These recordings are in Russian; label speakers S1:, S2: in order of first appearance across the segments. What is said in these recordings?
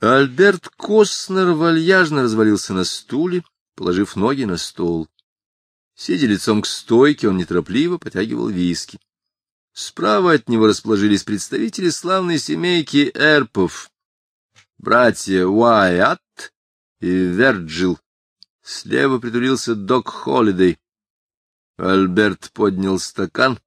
S1: Альберт Костнер вальяжно развалился на стуле, положив ноги на стол. Сидя лицом к стойке, он неторопливо потягивал виски. Справа от него расположились представители славной семейки Эрпов, братья Уайат и Верджил. Слева притулился Док Холидей. Альберт поднял стакан,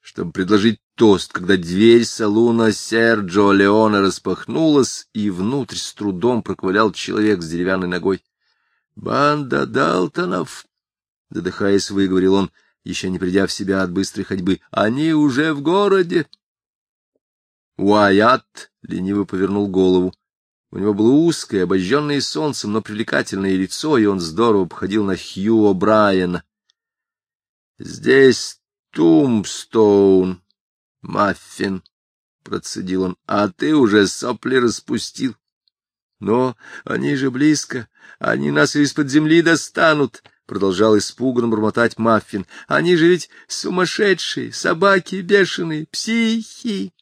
S1: чтобы предложить тост, когда дверь салуна Серджо Леона распахнулась, и внутрь с трудом проковылял человек с деревянной ногой. — Банда Далтонов! — задыхаясь, выговорил он, еще не придя в себя от быстрой ходьбы. — Они уже в городе! Уайат лениво повернул голову. У него было узкое, обожженное солнцем, но привлекательное лицо, и он здорово походил на Хью О'Брайена. — Здесь Тумстоун, Маффин, — процедил он, — а ты уже сопли распустил. Но они же близко, они нас из-под земли достанут, — продолжал испуганно бормотать Маффин. Они же ведь сумасшедшие, собаки бешеные, психи.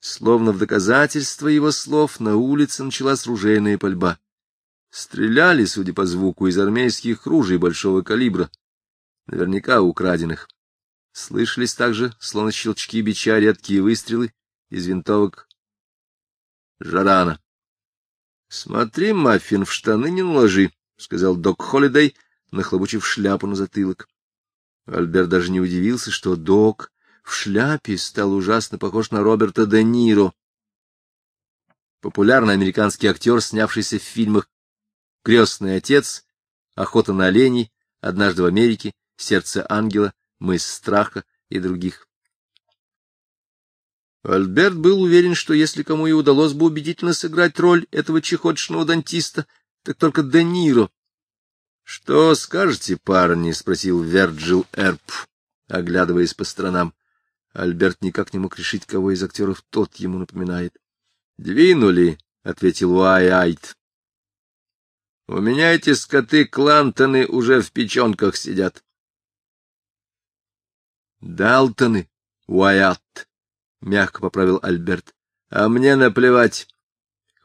S1: Словно в доказательство его слов на улице началась ружейная пальба. Стреляли, судя по звуку, из армейских ружей большого калибра, наверняка украденных. Слышались также, словно щелчки бича, редкие выстрелы из винтовок Жарана. — Смотри, Маффин, в штаны не наложи, — сказал док Холидей, нахлобучив шляпу на затылок. Альберт даже не удивился, что док в шляпе стал ужасно похож на Роберта Де Ниро. Популярный американский актер, снявшийся в фильмах «Крестный отец», «Охота на оленей», «Однажды в Америке», «Сердце ангела», мыс страха и других. Альберт был уверен, что если кому и удалось бы убедительно сыграть роль этого чехотшного дантиста, так только Де Ниро. — Что скажете, парни? — спросил Верджил Эрп, оглядываясь по сторонам. Альберт никак не мог решить, кого из актеров тот ему напоминает. — Двинули, — ответил Уай-Айт. — У меня эти скоты Клантоны уже в печенках сидят. Далтоны, Уайат, — мягко поправил Альберт. — А мне наплевать.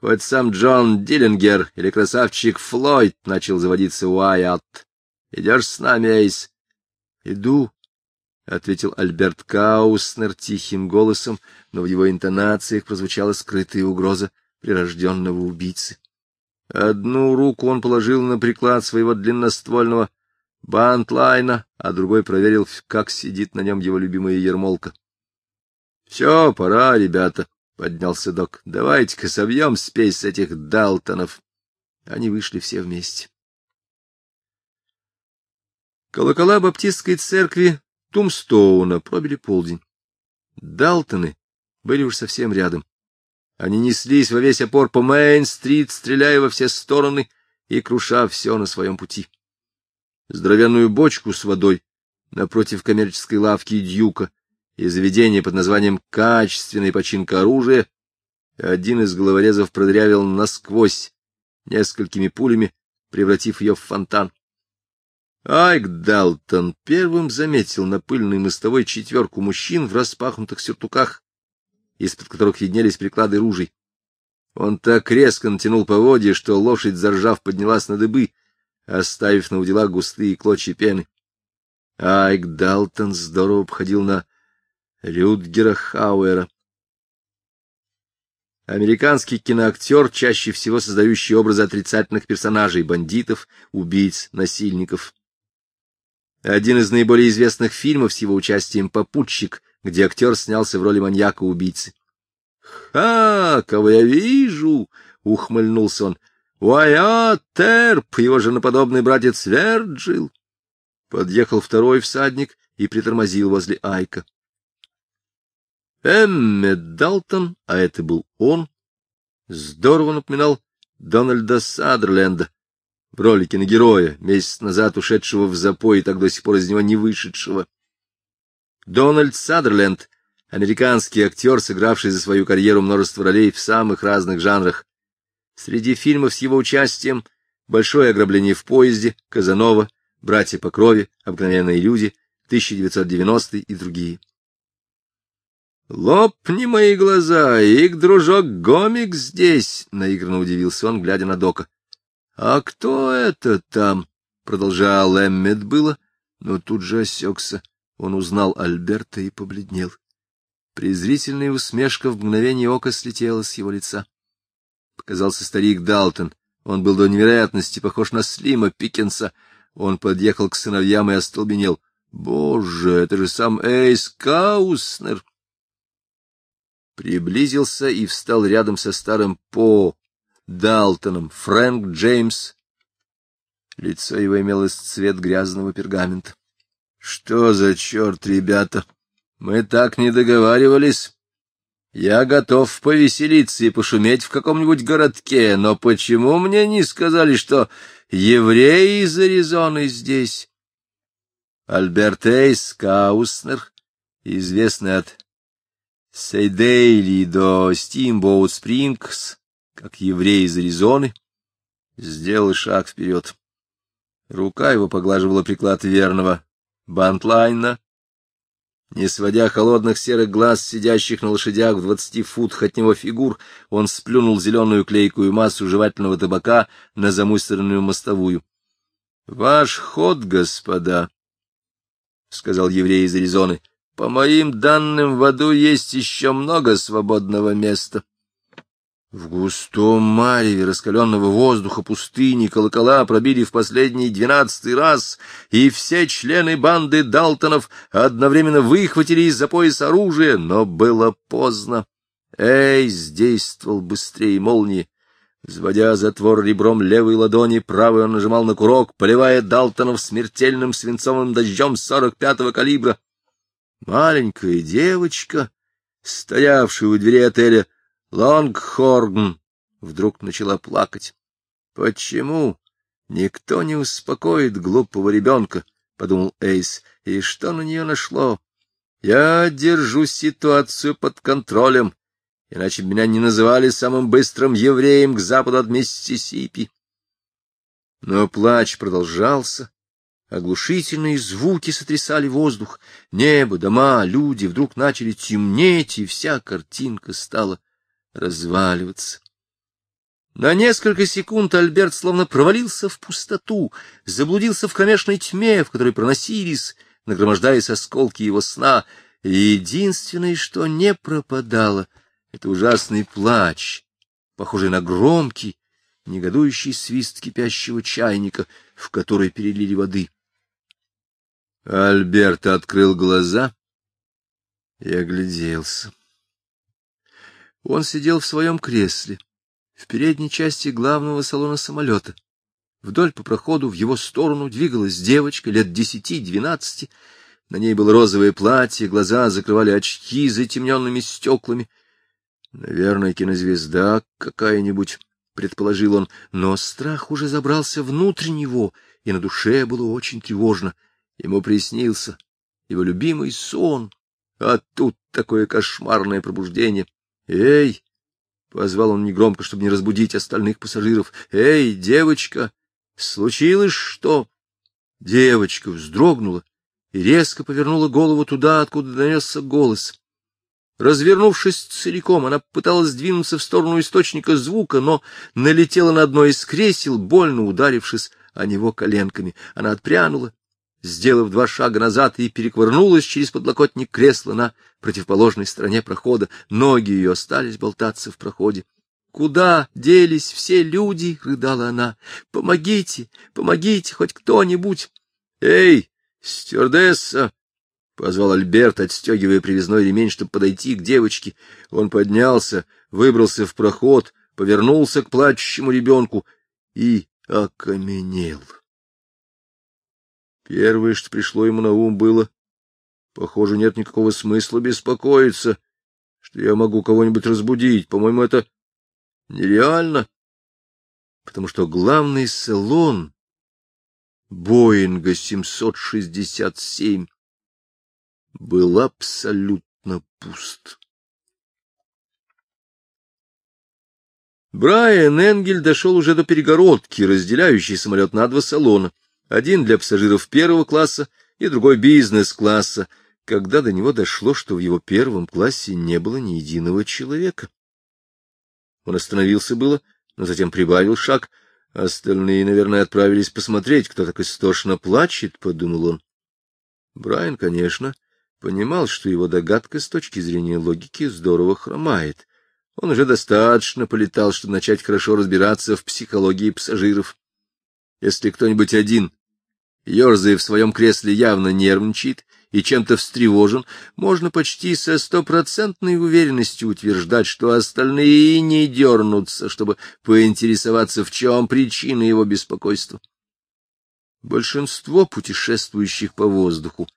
S1: Хоть сам Джон Диллингер или красавчик Флойд начал заводиться Уайат. Идешь с нами, Эйс? — Иду, — ответил Альберт Кауснер тихим голосом, но в его интонациях прозвучала скрытая угроза прирожденного убийцы. Одну руку он положил на приклад своего длинноствольного бантлайна, а другой проверил, как сидит на нем его любимая ермолка. — Все, пора, ребята, — поднялся док. — Давайте-ка собьем спесь с этих Далтонов. Они вышли все вместе. Колокола баптистской церкви Тумстоуна пробили полдень. Далтоны были уж совсем рядом. Они неслись во весь опор по Мейн-стрит, стреляя во все стороны и круша все на своем пути здоровенную бочку с водой напротив коммерческой лавки Дьюка и заведения под названием «Качественная починка оружия», один из головорезов продрявил насквозь несколькими пулями, превратив ее в фонтан. Айк Далтон первым заметил на пыльной мостовой четверку мужчин в распахнутых сюртуках, из-под которых виднелись приклады ружей. Он так резко натянул поводья, что лошадь, заржав, поднялась на дыбы — оставив на удила густые клочья пены. Айк Далтон здорово обходил на Рюдгера Хауэра. Американский киноактер, чаще всего создающий образы отрицательных персонажей, бандитов, убийц, насильников. Один из наиболее известных фильмов с его участием «Попутчик», где актер снялся в роли маньяка-убийцы. «Ха, кого я вижу!» — ухмыльнулся он. Уайат Терп, его женоподобный братец Верджил. Подъехал второй всадник и притормозил возле Айка. Эммет Далтон, а это был он, здорово напоминал Дональда Садерленда в роли киногероя, месяц назад ушедшего в запой и так до сих пор из него не вышедшего. Дональд Садерленд — американский актер, сыгравший за свою карьеру множество ролей в самых разных жанрах, Среди фильмов с его участием «Большое ограбление в поезде», «Казанова», «Братья по крови», «Обыкновенные люди», 1990 и другие. — Лопни мои глаза, их дружок Гомик здесь, — наигранно удивился он, глядя на Дока. — А кто это там? — продолжал Эммет было, но тут же осекся. Он узнал Альберта и побледнел. Презрительная усмешка в мгновение ока слетела с его лица. Показался старик Далтон. Он был до невероятности похож на Слима Пикенса. Он подъехал к сыновьям и остолбенел. Боже, это же сам Эйс Кауснер! Приблизился и встал рядом со старым По Далтоном, Фрэнк Джеймс. Лицо его имело цвет грязного пергамента. — Что за черт, ребята? Мы так не договаривались. Я готов повеселиться и пошуметь в каком-нибудь городке, но почему мне не сказали, что евреи из Аризоны здесь? Альберт Эйс Кауснер, известный от Сейдейли до Стимбоут Спрингс, как еврей из Аризоны, сделал шаг вперед. Рука его поглаживала приклад верного бантлайна, не сводя холодных серых глаз, сидящих на лошадях в двадцати футах от него фигур, он сплюнул зеленую клейкую массу жевательного табака на замусоренную мостовую. — Ваш ход, господа, — сказал еврей из Аризоны, — по моим данным, в аду есть еще много свободного места. — в густом мареве раскаленного воздуха пустыни колокола пробили в последний двенадцатый раз, и все члены банды Далтонов одновременно выхватили из-за пояса оружие, но было поздно. Эй, действовал быстрее молнии. Взводя затвор ребром левой ладони, правый он нажимал на курок, поливая Далтонов смертельным свинцовым дождем сорок пятого калибра. Маленькая девочка, стоявшая у двери отеля, Лонгхорн вдруг начала плакать. Почему никто не успокоит глупого ребенка? — подумал Эйс. И что на нее нашло? Я держу ситуацию под контролем, иначе меня не называли самым быстрым евреем к западу от Миссисипи. Но плач продолжался. Оглушительные звуки сотрясали воздух. Небо, дома, люди вдруг начали темнеть, и вся картинка стала разваливаться. На несколько секунд Альберт словно провалился в пустоту, заблудился в кромешной тьме, в которой проносились, нагромождаясь осколки его сна, и единственное, что не пропадало, — это ужасный плач, похожий на громкий, негодующий свист кипящего чайника, в который перелили воды. Альберт открыл глаза и огляделся. Он сидел в своем кресле, в передней части главного салона самолета. Вдоль по проходу в его сторону двигалась девочка лет десяти-двенадцати. На ней было розовое платье, глаза закрывали очки затемненными стеклами. Наверное, кинозвезда какая-нибудь, — предположил он, но страх уже забрался внутрь него, и на душе было очень тревожно. Ему приснился его любимый сон, а тут такое кошмарное пробуждение. «Эй!» — позвал он негромко, чтобы не разбудить остальных пассажиров. «Эй, девочка! Случилось что?» Девочка вздрогнула и резко повернула голову туда, откуда донесся голос. Развернувшись целиком, она пыталась двинуться в сторону источника звука, но налетела на одно из кресел, больно ударившись о него коленками. Она отпрянула сделав два шага назад, и переквырнулась через подлокотник кресла на противоположной стороне прохода. Ноги ее остались болтаться в проходе. «Куда делись все люди?» — рыдала она. «Помогите, помогите, хоть кто-нибудь!» «Эй, стюардесса!» — позвал Альберт, отстегивая привязной ремень, чтобы подойти к девочке. Он поднялся, выбрался в проход, повернулся к плачущему ребенку и окаменел. Первое, что пришло ему на ум, было, похоже, нет никакого смысла беспокоиться, что я могу кого-нибудь разбудить. По-моему, это нереально, потому что главный салон Боинга 767 был абсолютно пуст. Брайан Энгель дошел уже до перегородки, разделяющей самолет на два салона — один для пассажиров первого класса и другой бизнес-класса. когда до него дошло, что в его первом классе не было ни единого человека. Он остановился было, но затем прибавил шаг. Остальные, наверное, отправились посмотреть, кто так истошно плачет, — подумал он. Брайан, конечно, понимал, что его догадка с точки зрения логики здорово хромает. Он уже достаточно полетал, чтобы начать хорошо разбираться в психологии пассажиров. Если кто-нибудь один, ерзая в своем кресле, явно нервничает и чем-то встревожен, можно почти со стопроцентной уверенностью утверждать, что остальные не дернутся, чтобы поинтересоваться, в чем причина его беспокойства. Большинство путешествующих по воздуху,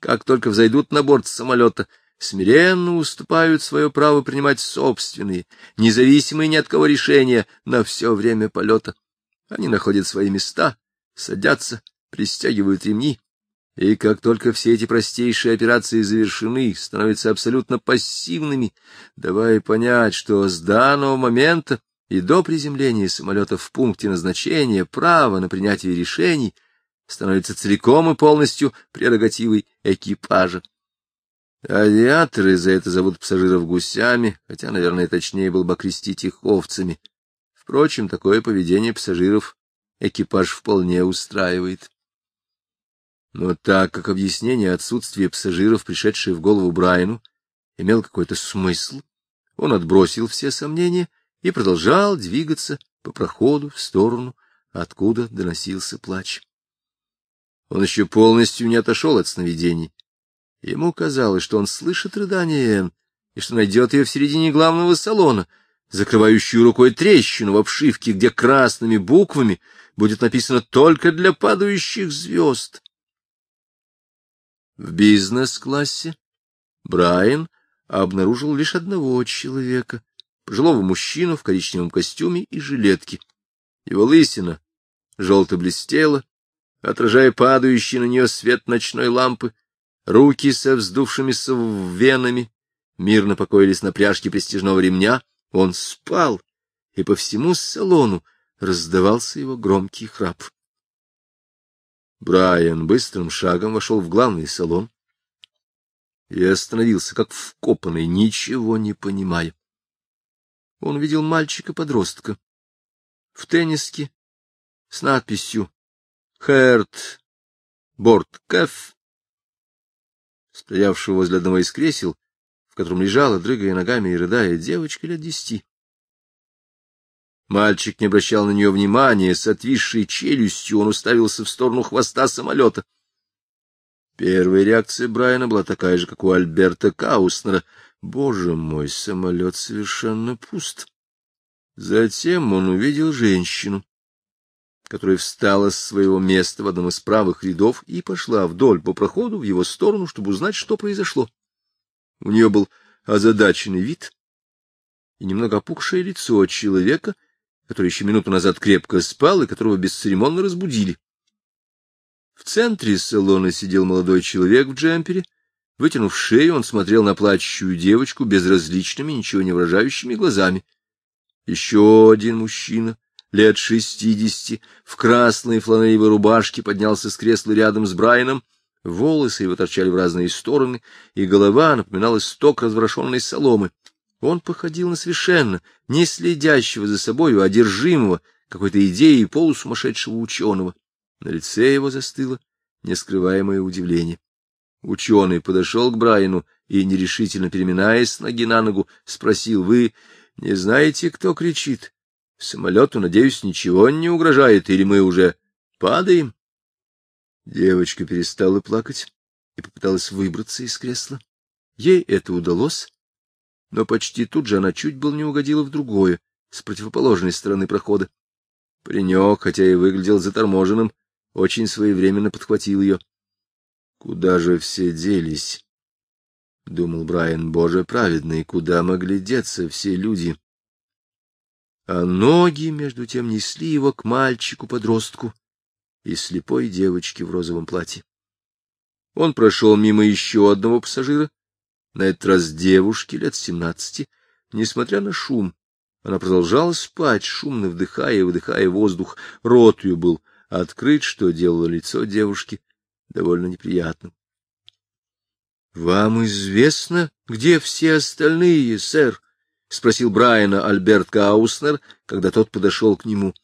S1: как только взойдут на борт самолета, смиренно уступают свое право принимать собственные, независимые ни от кого решения на все время полета. Они находят свои места, садятся, пристегивают ремни, и как только все эти простейшие операции завершены, становятся абсолютно пассивными, давая понять, что с данного момента и до приземления самолета в пункте назначения право на принятие решений становится целиком и полностью прерогативой экипажа. Авиаторы за это зовут пассажиров гусями, хотя, наверное, точнее было бы окрестить их овцами. Впрочем, такое поведение пассажиров экипаж вполне устраивает. Но так как объяснение отсутствия пассажиров, пришедшее в голову Брайану, имел какой-то смысл, он отбросил все сомнения и продолжал двигаться по проходу в сторону, откуда доносился плач. Он еще полностью не отошел от сновидений. Ему казалось, что он слышит рыдание и что найдет ее в середине главного салона, закрывающую рукой трещину в обшивке, где красными буквами будет написано «Только для падающих звезд». В бизнес-классе Брайан обнаружил лишь одного человека, пожилого мужчину в коричневом костюме и жилетке. Его лысина желто блестела, отражая падающий на нее свет ночной лампы, руки со вздувшимися венами мирно покоились на пряжке престижного ремня, он спал, и по всему салону раздавался его громкий храп. Брайан быстрым шагом вошел в главный салон и остановился, как вкопанный, ничего не понимая. Он видел мальчика-подростка в тенниске с надписью Херт Борт Кэф, стоявшего возле одного из кресел, в котором лежала, дрыгая ногами и рыдая, девочка лет десяти. Мальчик не обращал на нее внимания, с отвисшей челюстью он уставился в сторону хвоста самолета. Первая реакция Брайана была такая же, как у Альберта Кауснера. Боже мой, самолет совершенно пуст. Затем он увидел женщину, которая встала с своего места в одном из правых рядов и пошла вдоль по проходу в его сторону, чтобы узнать, что произошло. У нее был озадаченный вид и немного опухшее лицо человека, который еще минуту назад крепко спал и которого бесцеремонно разбудили. В центре салона сидел молодой человек в джемпере. Вытянув шею, он смотрел на плачущую девочку безразличными, ничего не выражающими глазами. Еще один мужчина лет шестидесяти, в красной фланелевой рубашке, поднялся с кресла рядом с Брайаном. Волосы его торчали в разные стороны, и голова напоминала сток разворошенной соломы. Он походил на совершенно не следящего за собою, а одержимого какой-то идеей полусумасшедшего ученого. На лице его застыло нескрываемое удивление. Ученый подошел к Брайану и, нерешительно переминаясь ноги на ногу, спросил, — Вы не знаете, кто кричит? Самолету, надеюсь, ничего не угрожает, или мы уже падаем? Девочка перестала плакать и попыталась выбраться из кресла. Ей это удалось, но почти тут же она чуть было не угодила в другое, с противоположной стороны прохода. Паренек, хотя и выглядел заторможенным, очень своевременно подхватил ее. — Куда же все делись? — думал Брайан, — Боже праведный, куда могли деться все люди? а ноги, между тем, несли его к мальчику-подростку и слепой девочке в розовом платье. Он прошел мимо еще одного пассажира, на этот раз девушки лет семнадцати, несмотря на шум. Она продолжала спать, шумно вдыхая и выдыхая воздух. Рот ее был открыт, что делало лицо девушки довольно неприятным. — Вам известно, где все остальные, сэр? — спросил Брайана Альберт Кауснер, когда тот подошел к нему.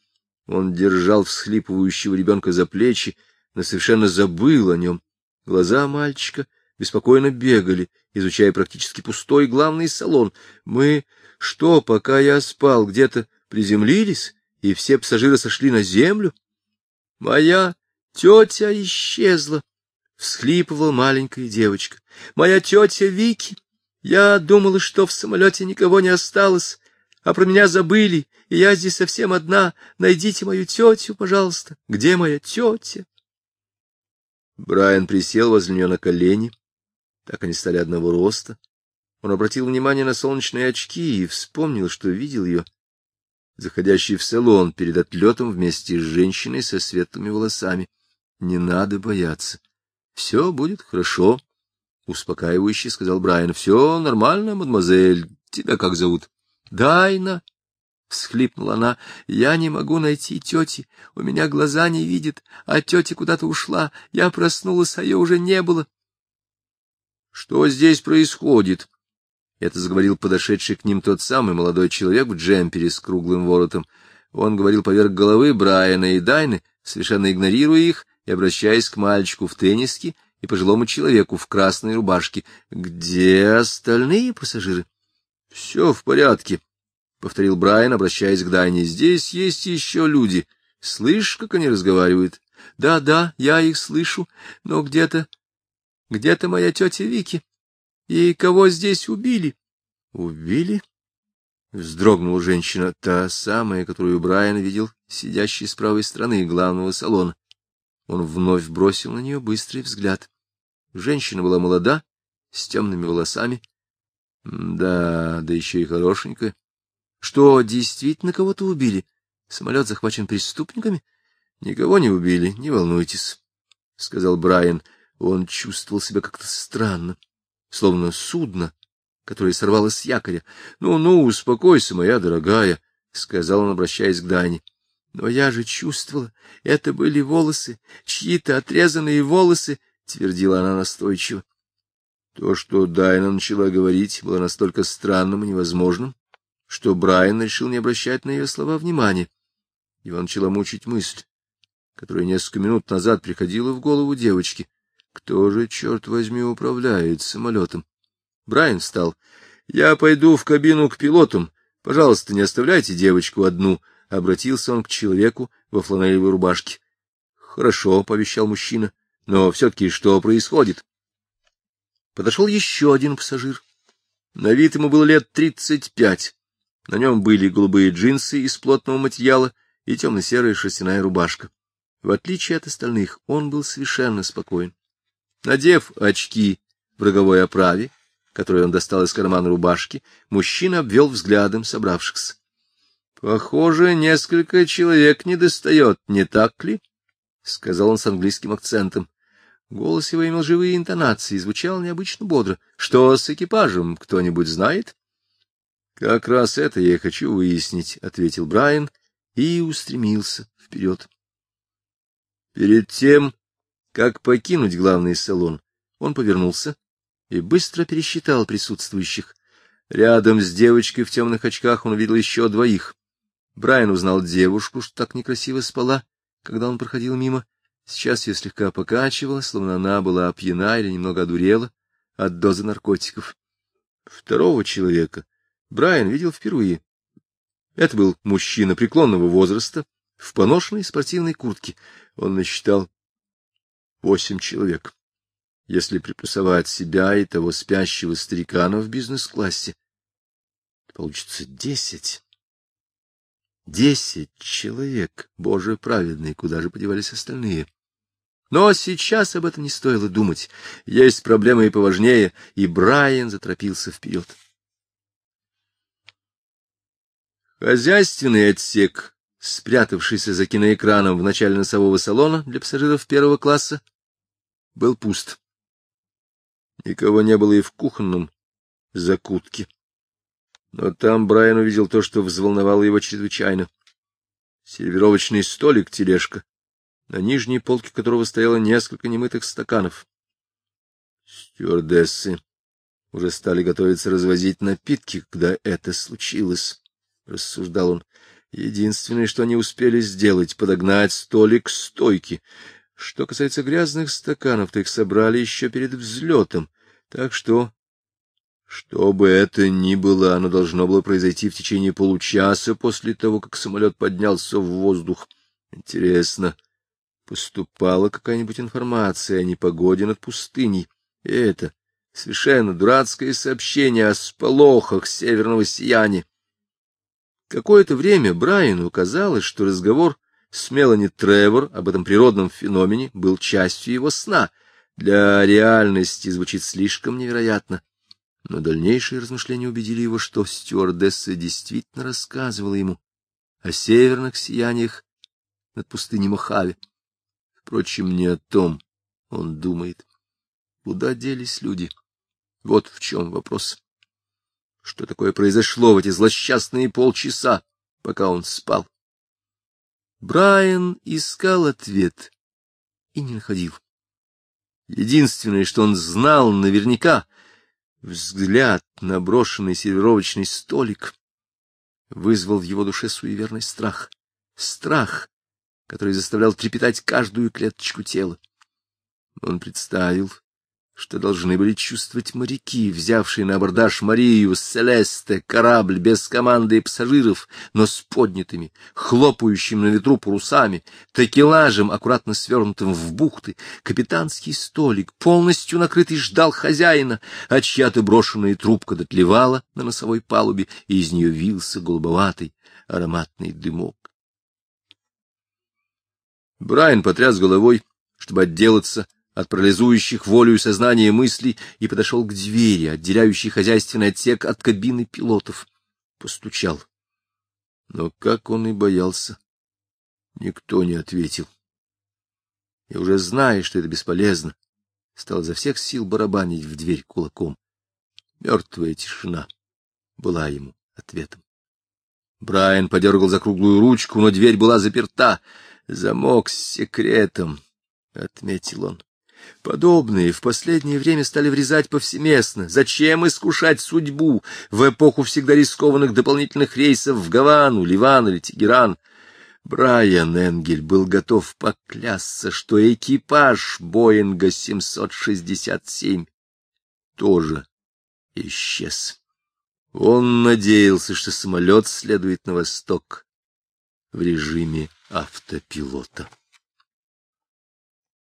S1: Он держал всхлипывающего ребенка за плечи, но совершенно забыл о нем. Глаза мальчика беспокойно бегали, изучая практически пустой главный салон. Мы что, пока я спал, где-то приземлились, и все пассажиры сошли на землю? Моя тетя исчезла, — всхлипывала маленькая девочка. Моя тетя Вики. Я думала, что в самолете никого не осталось, а про меня забыли, и я здесь совсем одна. Найдите мою тетю, пожалуйста. Где моя тетя? Брайан присел возле нее на колени. Так они стали одного роста. Он обратил внимание на солнечные очки и вспомнил, что видел ее, заходящей в салон перед отлетом вместе с женщиной со светлыми волосами. Не надо бояться. Все будет хорошо, — успокаивающе сказал Брайан. — Все нормально, мадемуазель. Тебя как зовут? — Дайна. — всхлипнула она. — Я не могу найти тети. У меня глаза не видят, а тетя куда-то ушла. Я проснулась, а ее уже не было. — Что здесь происходит? Это заговорил подошедший к ним тот самый молодой человек в джемпере с круглым воротом. Он говорил поверх головы Брайана и Дайны, совершенно игнорируя их и обращаясь к мальчику в тенниске и пожилому человеку в красной рубашке. «Где остальные пассажиры?» «Все в порядке», — повторил Брайан, обращаясь к Дайне. «Здесь есть еще люди. Слышишь, как они разговаривают?» «Да, да, я их слышу, но где-то... где-то моя тетя Вики». И кого здесь убили? — Убили? — вздрогнула женщина, та самая, которую Брайан видел, сидящей с правой стороны главного салона. Он вновь бросил на нее быстрый взгляд. Женщина была молода, с темными волосами. Да, да еще и хорошенькая. Что, действительно кого-то убили? Самолет захвачен преступниками? Никого не убили, не волнуйтесь, — сказал Брайан. Он чувствовал себя как-то странно словно судно, которое сорвалось с якоря. «Ну, — Ну-ну, успокойся, моя дорогая, — сказал он, обращаясь к Дане. — Но я же чувствовала, это были волосы, чьи-то отрезанные волосы, — твердила она настойчиво. То, что Дайна начала говорить, было настолько странным и невозможным, что Брайан решил не обращать на ее слова внимания. Его начала мучить мысль, которая несколько минут назад приходила в голову девочки — кто же, черт возьми, управляет самолетом? Брайан встал. — Я пойду в кабину к пилотам. Пожалуйста, не оставляйте девочку одну. Обратился он к человеку во фланелевой рубашке. — Хорошо, — пообещал мужчина. — Но все-таки что происходит? Подошел еще один пассажир. На вид ему было лет тридцать пять. На нем были голубые джинсы из плотного материала и темно-серая шерстяная рубашка. В отличие от остальных, он был совершенно спокоен. Надев очки в роговой оправе, которые он достал из кармана рубашки, мужчина обвел взглядом собравшихся. — Похоже, несколько человек не достает, не так ли? — сказал он с английским акцентом. Голос его имел живые интонации звучал необычно бодро. — Что с экипажем, кто-нибудь знает? — Как раз это я и хочу выяснить, — ответил Брайан и устремился вперед. Перед тем, как покинуть главный салон, он повернулся и быстро пересчитал присутствующих. Рядом с девочкой в темных очках он увидел еще двоих. Брайан узнал девушку, что так некрасиво спала, когда он проходил мимо. Сейчас ее слегка покачивало, словно она была пьяна или немного одурела от дозы наркотиков. Второго человека Брайан видел впервые. Это был мужчина преклонного возраста, в поношенной спортивной куртке. Он насчитал восемь человек. Если приплюсовать себя и того спящего старикана в бизнес-классе, получится десять. Десять человек, Боже праведный, куда же подевались остальные? Но сейчас об этом не стоило думать. Есть проблемы и поважнее, и Брайан заторопился вперед. Хозяйственный отсек спрятавшийся за киноэкраном в начале носового салона для пассажиров первого класса, был пуст. Никого не было и в кухонном закутке. Но там Брайан увидел то, что взволновало его чрезвычайно. Сервировочный столик-тележка, на нижней полке которого стояло несколько немытых стаканов. Стюардессы уже стали готовиться развозить напитки, когда это случилось, — рассуждал он. Единственное, что они успели сделать, — подогнать столик к стойке. Что касается грязных стаканов, то их собрали еще перед взлетом, так что что бы это ни было, оно должно было произойти в течение получаса после того, как самолет поднялся в воздух. Интересно, поступала какая-нибудь информация о непогоде над пустыней? И это совершенно дурацкое сообщение о сполохах северного сияния. Какое-то время Брайану казалось, что разговор с Мелани Тревор об этом природном феномене был частью его сна. Для реальности звучит слишком невероятно. Но дальнейшие размышления убедили его, что стюардесса действительно рассказывала ему о северных сияниях над пустыней Мохаве. Впрочем, не о том он думает. Куда делись люди? Вот в чем вопрос. Что такое произошло в эти злосчастные полчаса, пока он спал? Брайан искал ответ и не находил. Единственное, что он знал наверняка, Взгляд на брошенный сервировочный столик вызвал в его душе суеверный страх. Страх, который заставлял трепетать каждую клеточку тела. Он представил, что должны были чувствовать моряки, взявшие на абордаж Марию, Селесте, корабль без команды и пассажиров, но с поднятыми, хлопающим на ветру парусами, такелажем, аккуратно свернутым в бухты, капитанский столик, полностью накрытый, ждал хозяина, а чья-то брошенная трубка дотлевала на носовой палубе, и из нее вился голубоватый ароматный дымок. Брайан потряс головой, чтобы отделаться от парализующих волю и сознания мыслей и подошел к двери, отделяющей хозяйственный отсек от кабины пилотов. Постучал. Но, как он и боялся, никто не ответил. И уже зная, что это бесполезно, стал за всех сил барабанить в дверь кулаком. Мертвая тишина была ему ответом. Брайан подергал за круглую ручку, но дверь была заперта. Замок с секретом, — отметил он. Подобные в последнее время стали врезать повсеместно. Зачем искушать судьбу в эпоху всегда рискованных дополнительных рейсов в Гавану, Ливан или Тегеран? Брайан Энгель был готов поклясться, что экипаж Боинга 767 тоже исчез. Он надеялся, что самолет следует на восток в режиме автопилота.